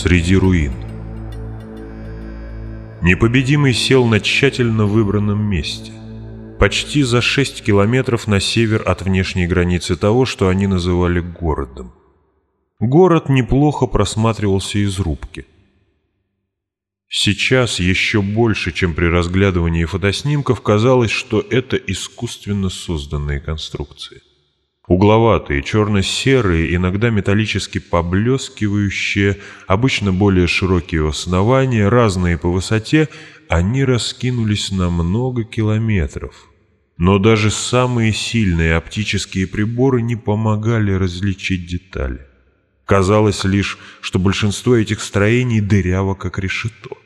среди руин. Непобедимый сел на тщательно выбранном месте, почти за 6 километров на север от внешней границы того, что они называли городом. Город неплохо просматривался из рубки. Сейчас еще больше, чем при разглядывании фотоснимков, казалось, что это искусственно созданные конструкции. Угловатые, черно-серые, иногда металлически поблескивающие, обычно более широкие основания, разные по высоте, они раскинулись на много километров. Но даже самые сильные оптические приборы не помогали различить детали. Казалось лишь, что большинство этих строений дыряво, как решето.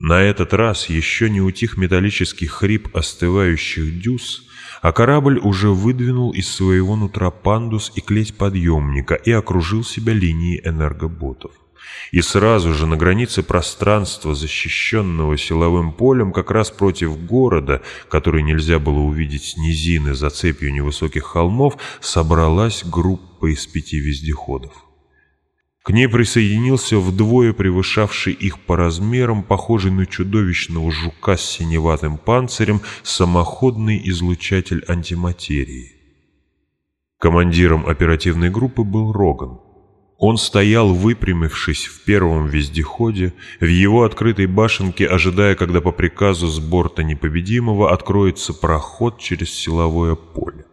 На этот раз еще не утих металлический хрип остывающих дюз, а корабль уже выдвинул из своего нутра пандус и клеть подъемника и окружил себя линией энергоботов. И сразу же на границе пространства, защищенного силовым полем, как раз против города, который нельзя было увидеть с низины за цепью невысоких холмов, собралась группа из пяти вездеходов. К ней присоединился вдвое превышавший их по размерам, похожий на чудовищного жука с синеватым панцирем, самоходный излучатель антиматерии. Командиром оперативной группы был Роган. Он стоял, выпрямившись в первом вездеходе, в его открытой башенке, ожидая, когда по приказу с борта непобедимого откроется проход через силовое поле.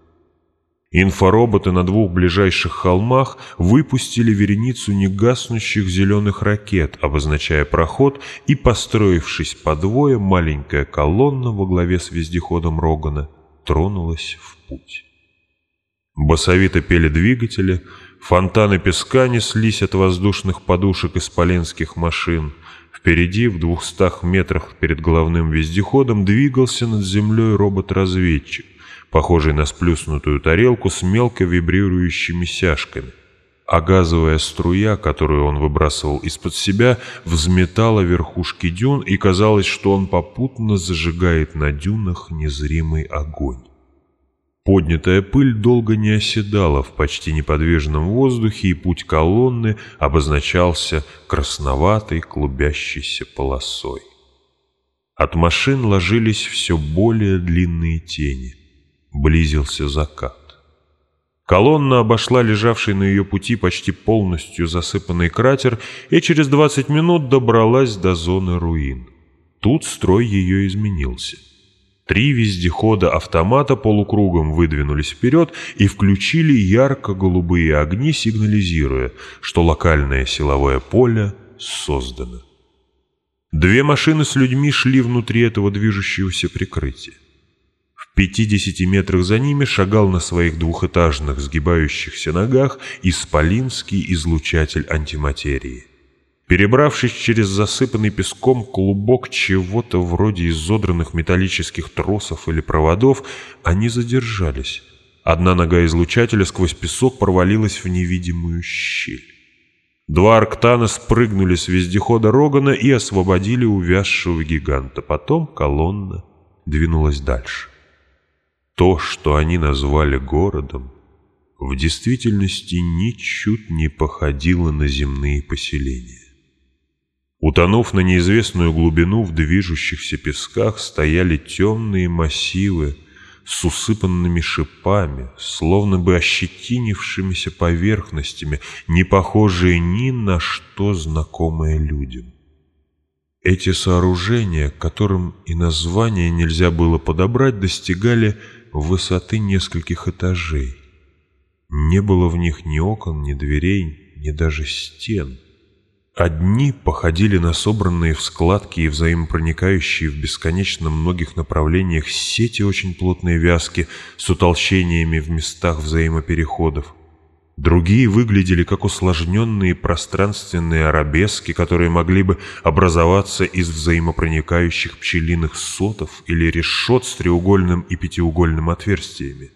Инфороботы на двух ближайших холмах выпустили вереницу негаснущих зеленых ракет, обозначая проход, и, построившись по двое, маленькая колонна во главе с вездеходом Рогана тронулась в путь. Басовито пели двигатели, фонтаны песка неслись от воздушных подушек исполенских машин. Впереди, в двухстах метрах перед главным вездеходом, двигался над землей робот-разведчик похожий на сплюснутую тарелку с мелко вибрирующими сяжками. А газовая струя, которую он выбрасывал из-под себя, взметала верхушки дюн, и казалось, что он попутно зажигает на дюнах незримый огонь. Поднятая пыль долго не оседала в почти неподвижном воздухе, и путь колонны обозначался красноватой клубящейся полосой. От машин ложились все более длинные тени. Близился закат. Колонна обошла лежавший на ее пути почти полностью засыпанный кратер и через 20 минут добралась до зоны руин. Тут строй ее изменился. Три вездехода автомата полукругом выдвинулись вперед и включили ярко-голубые огни, сигнализируя, что локальное силовое поле создано. Две машины с людьми шли внутри этого движущегося прикрытия. 50 метрах за ними шагал на своих двухэтажных сгибающихся ногах исполинский излучатель антиматерии. Перебравшись через засыпанный песком клубок чего-то вроде изодранных металлических тросов или проводов, они задержались. Одна нога излучателя сквозь песок провалилась в невидимую щель. Два арктана спрыгнули с вездехода Рогана и освободили увязшего гиганта. Потом колонна двинулась дальше. То, что они назвали городом, в действительности ничуть не походило на земные поселения. Утонув на неизвестную глубину в движущихся песках, стояли темные массивы с усыпанными шипами, словно бы ощетинившимися поверхностями, не похожие ни на что знакомое людям. Эти сооружения, которым и название нельзя было подобрать, достигали высоты нескольких этажей. Не было в них ни окон, ни дверей, ни даже стен. Одни походили на собранные в складки и взаимопроникающие в бесконечно многих направлениях сети очень плотной вязки с утолщениями в местах взаимопереходов. Другие выглядели как усложненные пространственные арабески, которые могли бы образоваться из взаимопроникающих пчелиных сотов или решет с треугольным и пятиугольным отверстиями.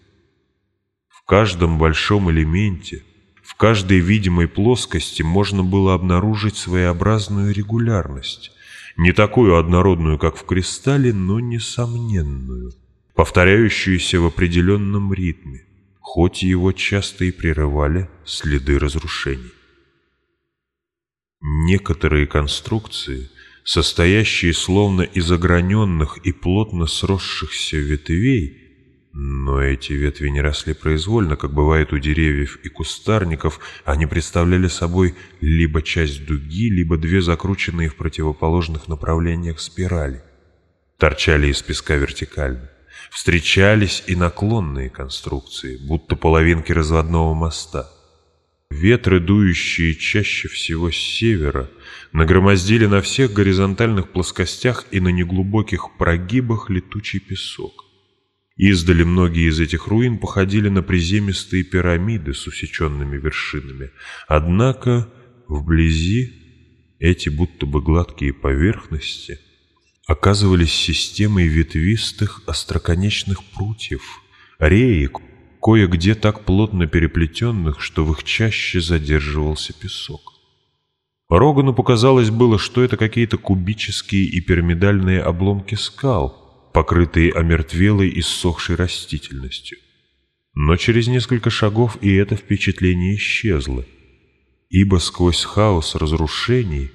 В каждом большом элементе, в каждой видимой плоскости можно было обнаружить своеобразную регулярность, не такую однородную, как в кристалле, но несомненную, повторяющуюся в определенном ритме хоть его часто и прерывали следы разрушений. Некоторые конструкции, состоящие словно из ограненных и плотно сросшихся ветвей, но эти ветви не росли произвольно, как бывает у деревьев и кустарников, они представляли собой либо часть дуги, либо две закрученные в противоположных направлениях спирали. Торчали из песка вертикально. Встречались и наклонные конструкции, будто половинки разводного моста. Ветры, дующие чаще всего с севера, нагромоздили на всех горизонтальных плоскостях и на неглубоких прогибах летучий песок. Издали многие из этих руин походили на приземистые пирамиды с усеченными вершинами, однако вблизи эти будто бы гладкие поверхности оказывались системой ветвистых остроконечных прутьев, реек, кое-где так плотно переплетенных, что в их чаще задерживался песок. Рогану показалось было, что это какие-то кубические и пирамидальные обломки скал, покрытые омертвелой и ссохшей растительностью. Но через несколько шагов и это впечатление исчезло, ибо сквозь хаос разрушений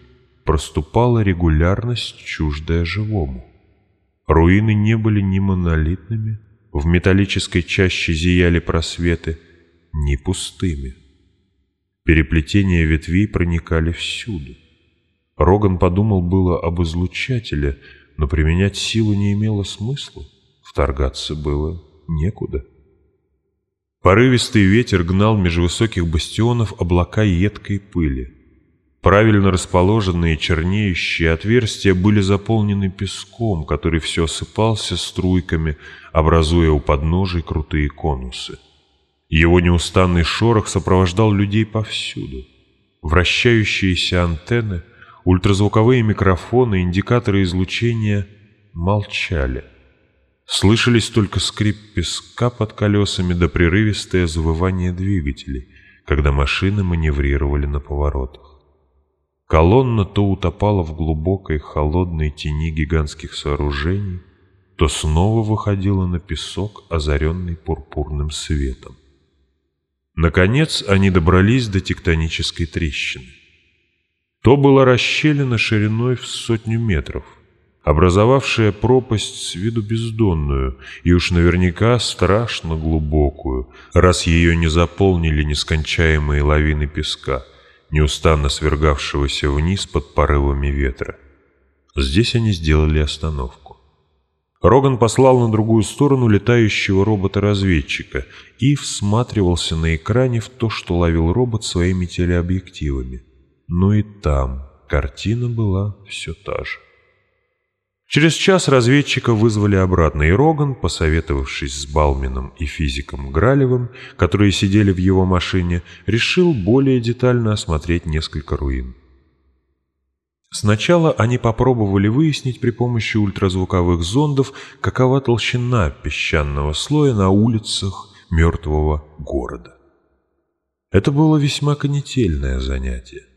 проступала регулярность, чуждая живому. Руины не были ни монолитными, в металлической чаще зияли просветы, не пустыми. Переплетения ветвей проникали всюду. Роган подумал было об излучателе, но применять силу не имело смысла, вторгаться было некуда. Порывистый ветер гнал меж высоких бастионов облака едкой пыли. Правильно расположенные чернеющие отверстия были заполнены песком, который все осыпался струйками, образуя у подножий крутые конусы. Его неустанный шорох сопровождал людей повсюду. Вращающиеся антенны, ультразвуковые микрофоны, индикаторы излучения молчали. Слышались только скрип песка под колесами да прерывистое завывание двигателей, когда машины маневрировали на поворотах. Колонна то утопала в глубокой холодной тени гигантских сооружений, то снова выходила на песок, озаренный пурпурным светом. Наконец они добрались до тектонической трещины. То была расщелина шириной в сотню метров, образовавшая пропасть с виду бездонную и уж наверняка страшно глубокую, раз ее не заполнили нескончаемые лавины песка — неустанно свергавшегося вниз под порывами ветра. Здесь они сделали остановку. Роган послал на другую сторону летающего робота-разведчика и всматривался на экране в то, что ловил робот своими телеобъективами. Но и там картина была все та же. Через час разведчика вызвали обратно, и Роган, посоветовавшись с Балмином и физиком Гралевым, которые сидели в его машине, решил более детально осмотреть несколько руин. Сначала они попробовали выяснить при помощи ультразвуковых зондов, какова толщина песчаного слоя на улицах мертвого города. Это было весьма конетельное занятие.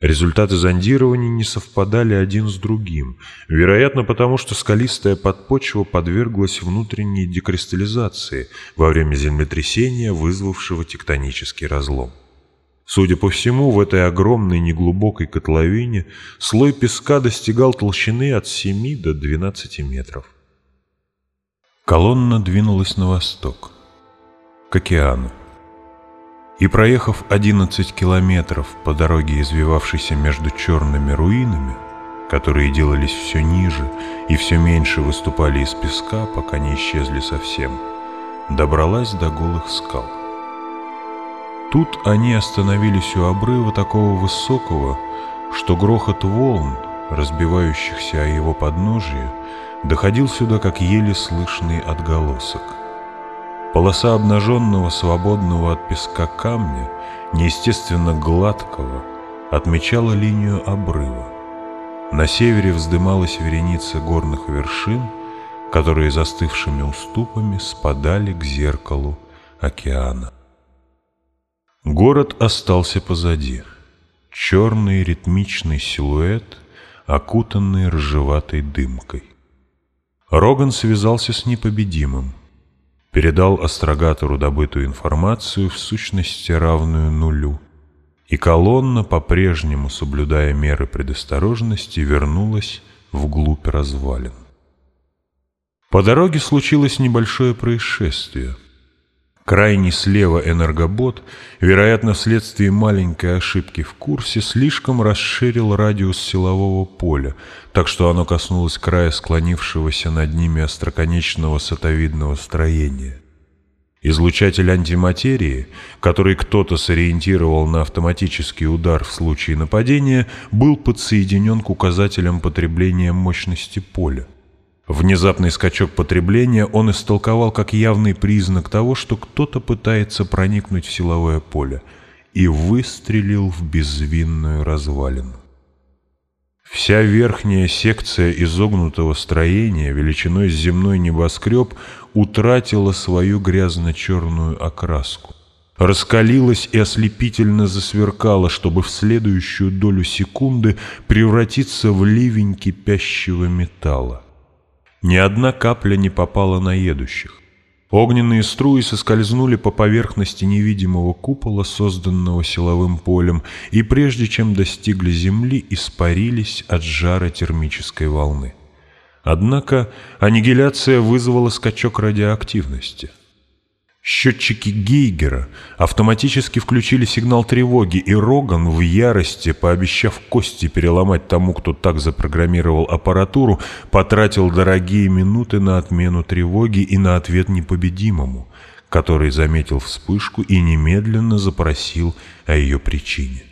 Результаты зондирования не совпадали один с другим, вероятно потому, что скалистая подпочва подверглась внутренней декристаллизации во время землетрясения, вызвавшего тектонический разлом. Судя по всему, в этой огромной неглубокой котловине слой песка достигал толщины от 7 до 12 метров. Колонна двинулась на восток, к океану и, проехав 11 километров по дороге, извивавшейся между черными руинами, которые делались все ниже и все меньше выступали из песка, пока не исчезли совсем, добралась до голых скал. Тут они остановились у обрыва такого высокого, что грохот волн, разбивающихся о его подножие, доходил сюда как еле слышный отголосок. Полоса обнаженного, свободного от песка камня, неестественно гладкого, отмечала линию обрыва. На севере вздымалась вереница горных вершин, которые застывшими уступами спадали к зеркалу океана. Город остался позади. Черный ритмичный силуэт, окутанный ржеватой дымкой. Роган связался с непобедимым передал астрогатору добытую информацию в сущности равную нулю и колонна, по-прежнему соблюдая меры предосторожности, вернулась вглубь развалин. По дороге случилось небольшое происшествие. Крайний слева энергобот, вероятно, вследствие маленькой ошибки в курсе, слишком расширил радиус силового поля, так что оно коснулось края склонившегося над ними остроконечного сатовидного строения. Излучатель антиматерии, который кто-то сориентировал на автоматический удар в случае нападения, был подсоединен к указателям потребления мощности поля. Внезапный скачок потребления он истолковал как явный признак того, что кто-то пытается проникнуть в силовое поле, и выстрелил в безвинную развалину. Вся верхняя секция изогнутого строения, величиной с земной небоскреб, утратила свою грязно-черную окраску. Раскалилась и ослепительно засверкала, чтобы в следующую долю секунды превратиться в ливень кипящего металла. Ни одна капля не попала на едущих. Огненные струи соскользнули по поверхности невидимого купола, созданного силовым полем, и прежде чем достигли земли, испарились от жара термической волны. Однако аннигиляция вызвала скачок радиоактивности. Счетчики Гейгера автоматически включили сигнал тревоги, и Роган в ярости, пообещав кости переломать тому, кто так запрограммировал аппаратуру, потратил дорогие минуты на отмену тревоги и на ответ непобедимому, который заметил вспышку и немедленно запросил о ее причине.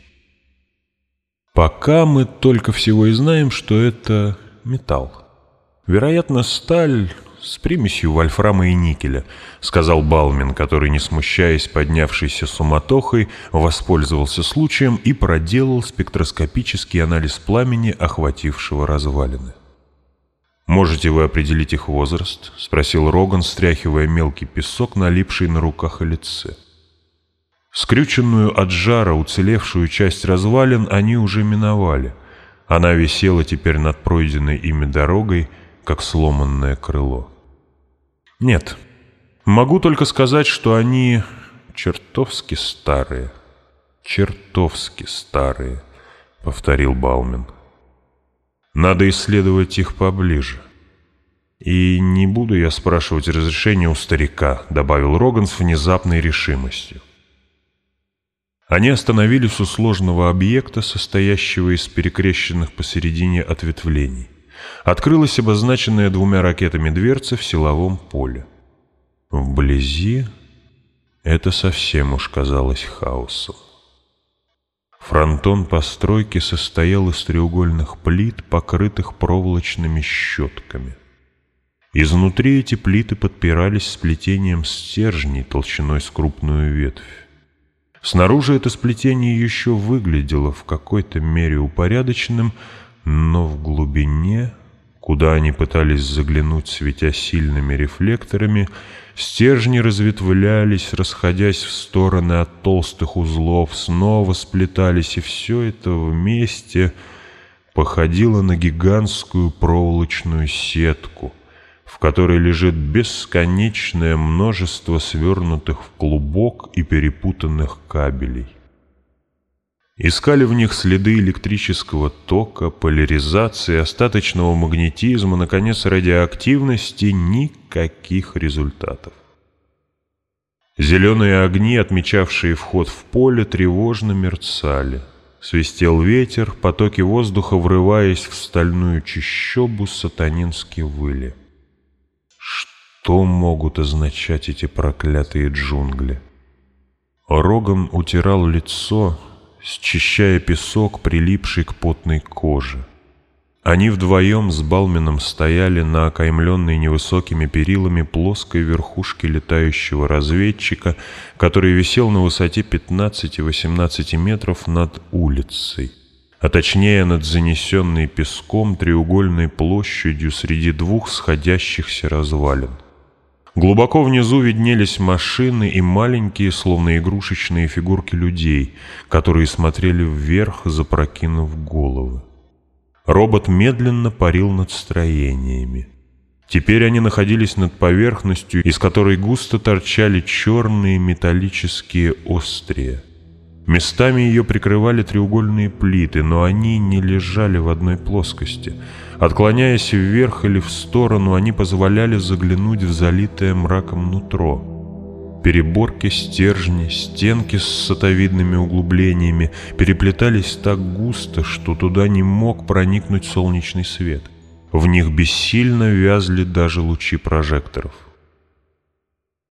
Пока мы только всего и знаем, что это металл. Вероятно, сталь с примесью вольфрама и никеля», — сказал Балмин, который, не смущаясь поднявшейся суматохой, воспользовался случаем и проделал спектроскопический анализ пламени, охватившего развалины. «Можете вы определить их возраст?» — спросил Роган, стряхивая мелкий песок, налипший на руках и лице. Скрюченную от жара уцелевшую часть развалин они уже миновали. Она висела теперь над пройденной ими дорогой, как сломанное крыло. Нет, могу только сказать, что они чертовски старые. Чертовски старые, повторил Баумин. Надо исследовать их поближе. И не буду я спрашивать разрешения у старика, добавил Роган с внезапной решимостью. Они остановились у сложного объекта, состоящего из перекрещенных посередине ответвлений. Открылась обозначенная двумя ракетами дверца в силовом поле. Вблизи это совсем уж казалось хаосом. Фронтон постройки состоял из треугольных плит, покрытых проволочными щетками. Изнутри эти плиты подпирались сплетением стержней толщиной с крупную ветвь. Снаружи это сплетение еще выглядело в какой-то мере упорядоченным, но в глубине, куда они пытались заглянуть, светя сильными рефлекторами, стержни разветвлялись, расходясь в стороны от толстых узлов, снова сплетались, и все это вместе походило на гигантскую проволочную сетку, в которой лежит бесконечное множество свернутых в клубок и перепутанных кабелей. Искали в них следы электрического тока, поляризации, остаточного магнетизма, наконец, радиоактивности, никаких результатов. Зеленые огни, отмечавшие вход в поле, тревожно мерцали. Свистел ветер, потоки воздуха, врываясь в стальную чащобу, сатанински выли. Что могут означать эти проклятые джунгли? Роган утирал лицо, счищая песок, прилипший к потной коже. Они вдвоем с Балмином стояли на окаймленной невысокими перилами плоской верхушке летающего разведчика, который висел на высоте 15-18 метров над улицей, а точнее над занесенной песком треугольной площадью среди двух сходящихся развалин. Глубоко внизу виднелись машины и маленькие, словно игрушечные фигурки людей, которые смотрели вверх, запрокинув головы. Робот медленно парил над строениями. Теперь они находились над поверхностью, из которой густо торчали черные металлические острия. Местами ее прикрывали треугольные плиты, но они не лежали в одной плоскости. Отклоняясь вверх или в сторону, они позволяли заглянуть в залитое мраком нутро. Переборки, стержни, стенки с сатовидными углублениями переплетались так густо, что туда не мог проникнуть солнечный свет. В них бессильно вязли даже лучи прожекторов.